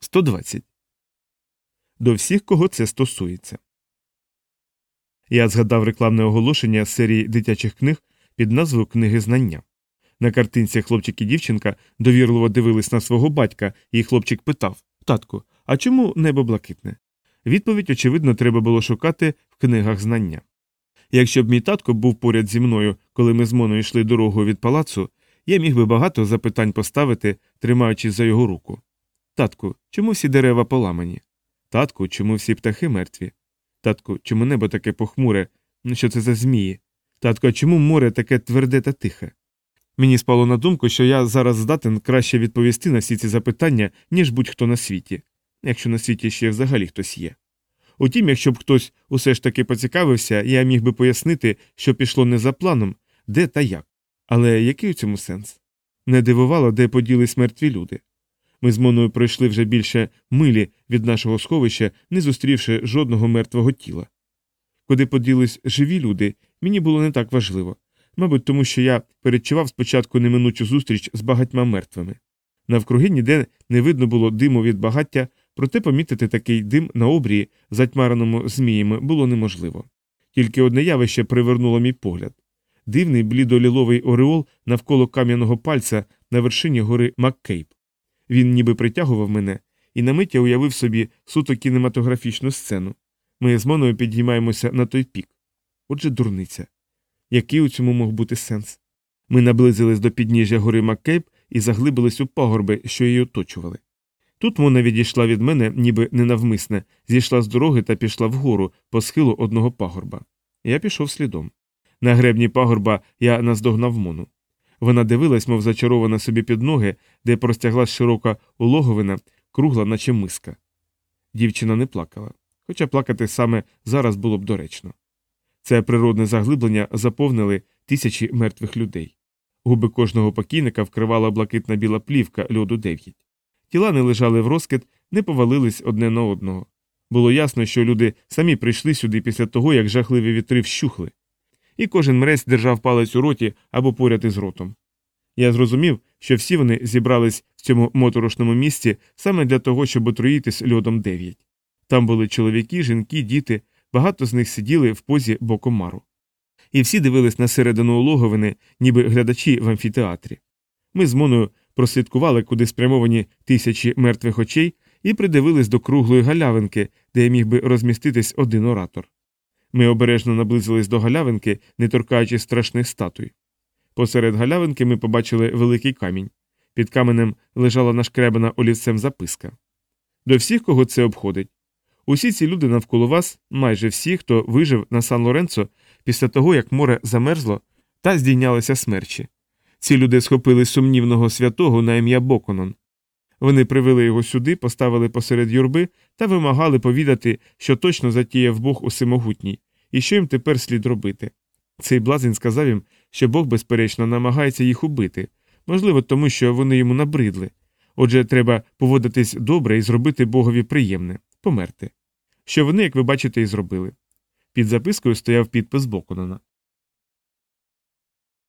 120. До всіх, кого це стосується. Я згадав рекламне оголошення з серії дитячих книг під назвою Книги знання. На картинці хлопчик і дівчинка довірливо дивились на свого батька, і хлопчик питав Татку, а чому небо блакитне? Відповідь, очевидно, треба було шукати в книгах знання. Якщо б мій татко був поряд зі мною, коли ми з Моною йшли дорогою від палацу, я міг би багато запитань поставити, тримаючись за його руку. Татку, чому всі дерева поламані? Татку, чому всі птахи мертві? Татку, чому небо таке похмуре? Ну що це за змії? Татку, а чому море таке тверде та тихе? Мені спало на думку, що я зараз здатен краще відповісти на всі ці запитання, ніж будь-хто на світі, якщо на світі ще взагалі хтось є. Утім, якщо б хтось усе ж таки поцікавився, я міг би пояснити, що пішло не за планом, де та як. Але який у цьому сенс? Не дивувало, де поділись мертві люди. Ми з Моною пройшли вже більше милі від нашого сховища, не зустрівши жодного мертвого тіла. Куди поділись живі люди, мені було не так важливо, мабуть, тому що я передчував спочатку неминучу зустріч з багатьма мертвими. Навкруги ніде не видно було диму від багаття, проте помітити такий дим на обрії, затьмареному зміями, було неможливо. Тільки одне явище привернуло мій погляд дивний блідоліловий ореол навколо кам'яного пальця на вершині гори Маккейп. Він ніби притягував мене, і на мить я уявив собі суто кінематографічну сцену. Ми з Моною підіймаємося на той пік. Отже, дурниця. Який у цьому мог бути сенс? Ми наблизились до підніжжя гори Маккейп і заглибились у пагорби, що її оточували. Тут Мона відійшла від мене, ніби ненавмисне, зійшла з дороги та пішла вгору по схилу одного пагорба. Я пішов слідом. На гребні пагорба я наздогнав Мону. Вона дивилась, мов зачарована собі під ноги, де простяглась широка улоговина, кругла, наче миска. Дівчина не плакала, хоча плакати саме зараз було б доречно. Це природне заглиблення заповнили тисячі мертвих людей. Губи кожного покійника вкривала блакитна біла плівка льоду 9. Тіла не лежали в розкид, не повалились одне на одного. Було ясно, що люди самі прийшли сюди після того, як жахливі вітри вщухли, і кожен мрець держав палець у роті або поряд із ротом. Я зрозумів, що всі вони зібрались в цьому моторошному місці саме для того, щоб отруїтись льодом 9. Там були чоловіки, жінки, діти, багато з них сиділи в позі бокомару. І всі дивились на середину улоговини, ніби глядачі в амфітеатрі. Ми з Моною прослідкували, куди спрямовані тисячі мертвих очей, і придивились до круглої галявинки, де міг би розміститись один оратор. Ми обережно наблизились до галявинки, не торкаючи страшних статуй. Посеред галявинки ми побачили великий камінь. Під каменем лежала нашкребана олівцем записка. До всіх, кого це обходить. Усі ці люди навколо вас, майже всі, хто вижив на Сан Лоренцо після того, як море замерзло та здійнялися смерчі. Ці люди схопили сумнівного святого на ім'я Боконон. Вони привели його сюди, поставили посеред юрби та вимагали повідати, що точно затіяв Бог усемогутній, і що їм тепер слід робити. Цей блазень сказав їм, що Бог, безперечно, намагається їх убити, можливо, тому що вони йому набридли. Отже, треба поводитись добре і зробити Богові приємне померти. Що вони, як ви бачите, і зробили. Під запискою стояв підпис Боконона.